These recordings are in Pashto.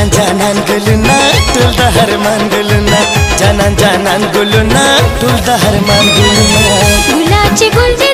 ஜனன் ஜனன் குலுனா துல்த ஹர்மான் குலுனா ஜனன் ஜனன் குலுனா துல்த ஹர்மான் குலுனா குலாச்சி குல்தே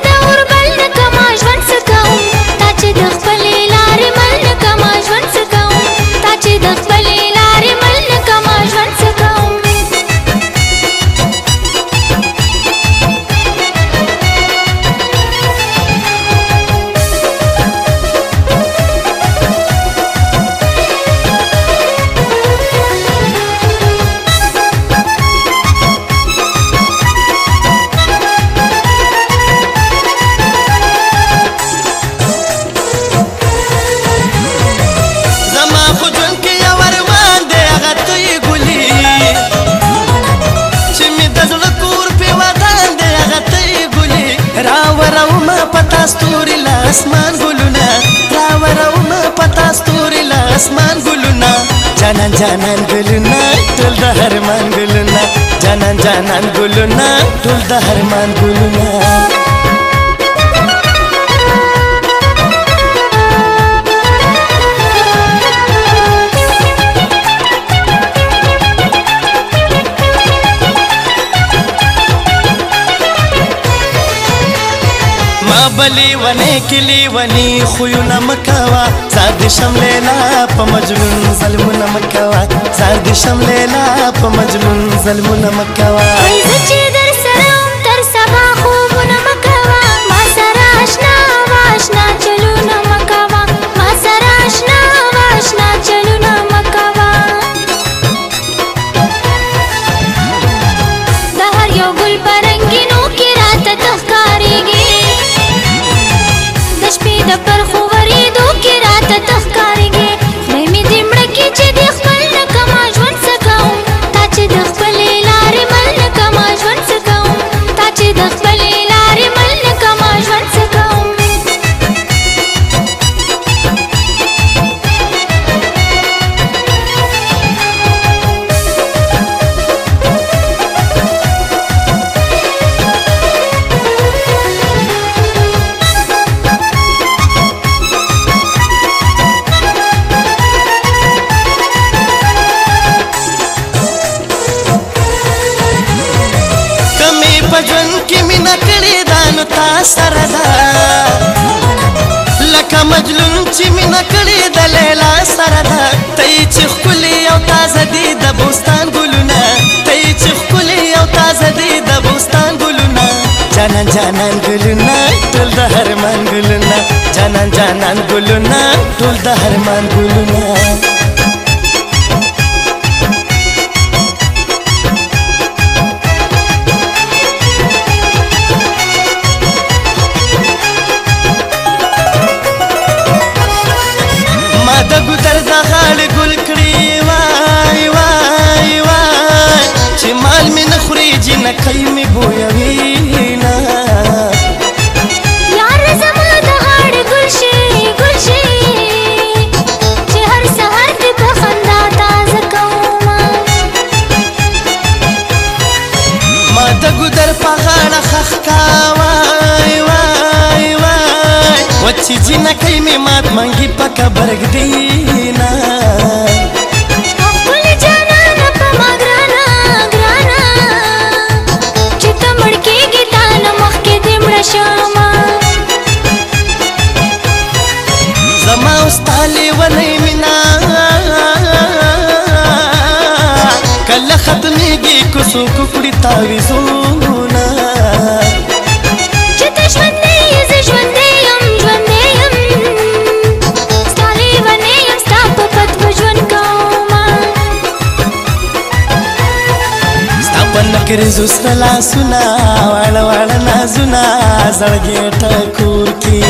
पतास्तूरीला आसमान गुलुना राव रावमा पतास्तूरीला आसमान गुलुना जानन जानन गुलुना टुलदा हरमान गुलुना जानन जानन गुलुना टुलदा हरमान गुलुना ولی ونی کلی ونی خویو نمکوا ساردی شملی لا پا مجنون ظلمو نمکوا ساردی شملی لا پا مجنون ظلمو نمکوا تا سره ده لکه مجنون چې مینا کړې د لیلا سره ده ته چې خولي او تازه دي د بوستان ګلونه ته چې خولي او تازه دي د بوستان ګلونه جانان جانان ګلونه ټول د هرمان ګلونه جانان جانان ګلونه ټول د هرمان ګلونه ګړه خخکا وای وای وای وچی جنکې می مات منګي پکا برګ دینا زما واستاله ونې مینا کله ختمېږي کوسو کوکړی تعویزونه ګرځوس د لاسونه وړ وړ نازونه زړګي ټکور کی